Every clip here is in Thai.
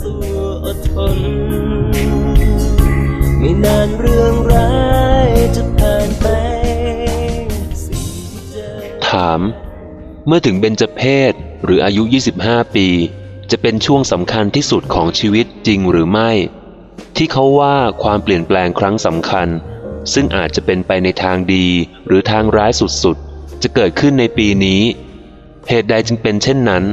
สู้อดทน ไม่นานเรื่องร้ายจะผ่านไป ถาม เมื่อถึงเบญจเพศหรืออายุ 25 ปี จะเป็นช่วงสำคัญที่สุดของชีวิตจริงหรือไม่ ที่เขาว่าความเปลี่ยนแปลงครั้งสำคัญ ซึ่งอาจจะเป็นไปในทางดีหรือทางร้ายสุดๆ จะเกิดขึ้นในปีนี้ เหตุใดจึงเป็นเช่นนั้น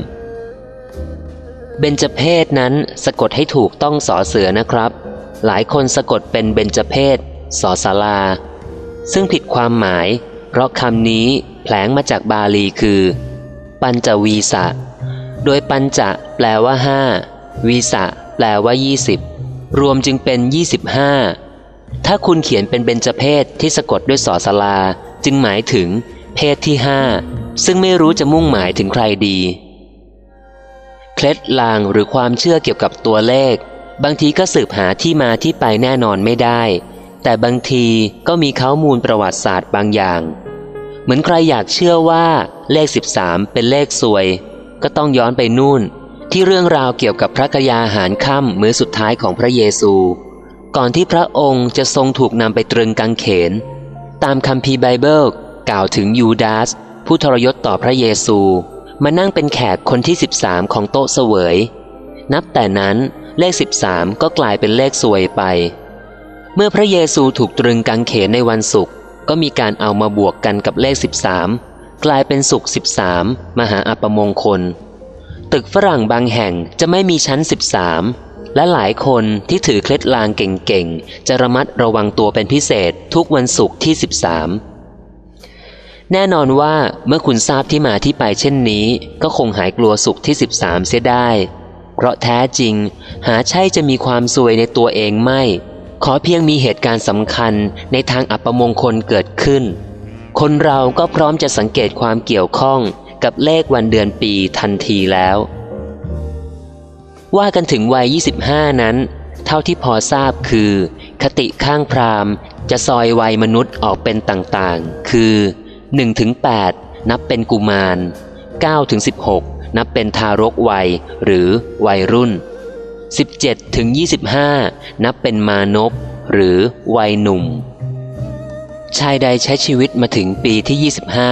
เบญจเพศนั้นสะกดให้ถูกต้องสอเสือนะครับ หลายคนสะกดเป็นเบญจเพศสอสาราซึ่งผิดความหมาย เพราะคำนี้แผลงมาจากบาลีคือ ปัญจวีสะ โดยปัญจะแปลว่าห้าวีสะแปลว่า 20 รวมจึงเป็น 25 ถ้าคุณเขียนเป็นเบญจเพศที่สะกดด้วยสอสลา จึงหมายถึง เพศที่ห้าซึ่งไม่รู้จะมุ่งหมายถึงใครดี เคล็ดลางหรือความเชื่อเกี่ยวกับตัวเลข บางทีก็สืบหาที่มาที่ไปแน่นอนไม่ได้ แต่บางทีก็มีข้อมูลประวัติศาสตร์บางอย่าง เหมือนใครอยากเชื่อว่าเลข 13 เป็นเลขสวย ก็ต้องย้อนไปนู่น ที่เรื่องราวเกี่ยวกับพระกยาหารค่ำมื้อสุดท้ายของพระเยซู ก่อนที่พระองค์จะทรงถูกนำไปตรึงกางเขน ตามคัมภีร์ไบเบิลกล่าวถึงยูดาสผู้ทรยศต่อพระเยซู มานั่งเป็นแขกคนที่ 13 ของโต๊ะเสวย นับแต่นั้นเลข 13 ก็กลายเป็นเลขสวยไป เมื่อพระเยซูถูกตรึงกางเขนในวันศุกร์ก็มีการเอามาบวกกันกับเลข 13 กลายเป็นศุกร์13 มหาอัปมงคล ตึกฝรั่งบางแห่งจะไม่มีชั้น 13 และหลายคนที่ถือเคล็ดลางเก่งๆ จะระมัดระวังตัวเป็นพิเศษทุกวันศุกร์ที่ 13 แน่นอนว่าเมื่อคุณทราบที่มาที่ไปเช่นนี้ ก็คงหายกลัวศุกร์ที่ 13 เสียได้ เพราะแท้จริง หาใช่จะมีความซวยในตัวเองไม่ ขอเพียงมีเหตุการณ์สำคัญในทางอัปมงคลเกิดขึ้น คนเราก็พร้อมจะสังเกตความเกี่ยวข้องกับเลขวันเดือนปีทันทีแล้ว ว่ากันถึงวัย 25 นั้น เท่าที่พอทราบคือ คติข้างพราหมณ์ จะซอยวัยมนุษย์ออกเป็นต่างๆ คือ 1-8นับเป็นกุมาร9-16 นับเป็นทารกวัยหรือวัยรุ่น 17-25 นับเป็นมานพหรือวัยหนุ่ม ชายใดใช้ชีวิตมาถึงปีที่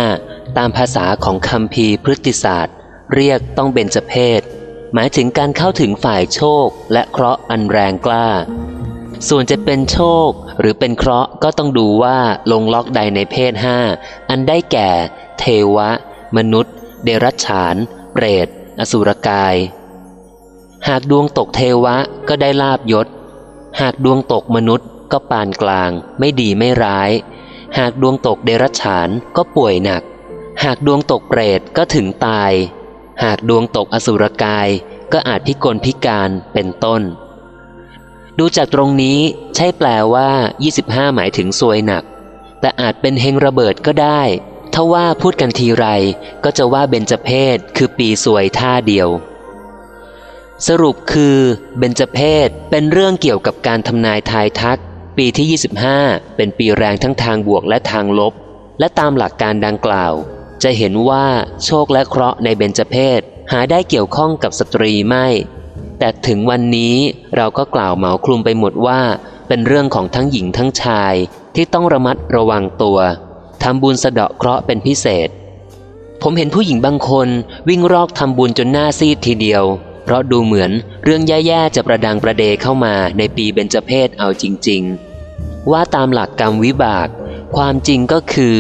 25 ตามภาษาของคำพีพฤติศาสตร์ เรียกต้องเบญจเพศ หมายถึงการเข้าถึงฝ่ายโชคและเคราะห์อันแรงกล้า ส่วนจะเป็นโชค หรือเป็นเคราะห์ก็ต้องดูว่าลงล็อกใดในเพศห้าอันได้แก่ เทวะ มนุษย์ เดรัจฉาน เปรต อสุรกาย หากดวงตกเทวะก็ได้ลาบยศ หากดวงตกมนุษย์ก็ปานกลาง ไม่ดีไม่ร้าย หากดวงตกเดรัจฉานก็ป่วยหนัก หากดวงตกเปรตก็ถึงตาย หากดวงตกอสุรกายก็อาจพิกลพิการเป็นต้น ดูจากตรงนี้ใช่แปลว่า 25 หมายถึงซวยหนัก แต่อาจเป็นเฮงระเบิดก็ได้ ถ้าว่าพูดกันทีไร ก็จะว่าเบญจเพศคือปีสวยท่าเดียว สรุปคือเบญจเพศเป็นเรื่องเกี่ยวกับการทำนายทายทัก ปีที่ 25 เป็นปีแรงทั้งทางบวกและทางลบ และตามหลักการดังกล่าว จะเห็นว่าโชคและเคราะห์ในเบญจเพศหาได้เกี่ยวข้องกับสตรีไม่ แต่ถึงวันนี้เราก็กล่าวเหมาคลุมไปหมดว่า เป็นเรื่องของทั้งหญิงทั้งชายที่ต้องระมัดระวังตัวทำบุญสะเดาะเคราะห์เป็นพิเศษ ผมเห็นผู้หญิงบางคนวิ่งรอกทำบุญจนหน้าซีดทีเดียว เพราะดูเหมือนเรื่องแย่ๆจะประดังประเดเข้ามาในปีเบญจเพศเอาจริง ๆ ว่าตามหลักกรรมวิบาก ความจริงก็คือ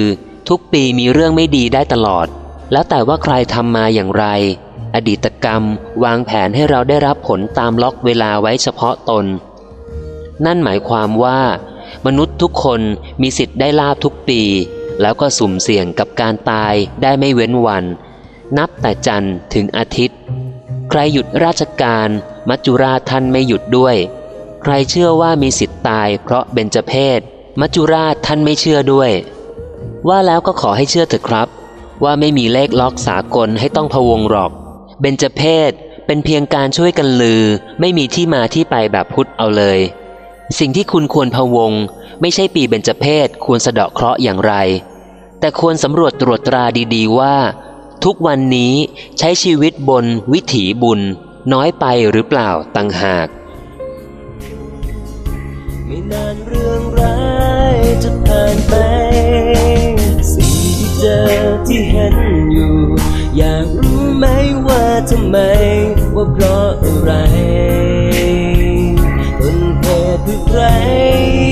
ทุกปีมีเรื่องไม่ดีได้ตลอด แล้วแต่ว่าใครทำมาอย่างไร อดีตกรรมวางแผนให้เราได้รับผลตามล็อกเวลาไว้เฉพาะตน นั่นหมายความว่า มนุษย์ทุกคนมีสิทธิ์ได้ลาบทุกปี แล้วก็สุ่มเสี่ยงกับการตายได้ไม่เว้นวัน นับแต่จันทร์ถึงอาทิตย์ ใครหยุดราชการมัจจุราชท่านไม่หยุดด้วย ใครเชื่อว่ามีสิทธิ์ตายเพราะเบญจเพศมัจจุราชท่านไม่เชื่อด้วย ว่าแล้วก็ขอให้เชื่อเถอะครับ ว่าไม่มีเลขล็อกสากลให้ต้องพวงหรอก เบญจเพศเป็นเพียงการช่วยกันลือ ไม่มีที่มาที่ไปแบบพุทธเอาเลย สิ่งที่คุณควรพะวง ไม่ใช่ปีเบญจเพศควรสะเดาะเคราะห์อย่างไร แต่ควรสำรวจตรวจตราดีๆว่า ทุกวันนี้ใช้ชีวิตบนวิถีบุญ น้อยไปหรือเปล่าตังหากไม่นานเรื่องร้ายจะผ่านไป bit right.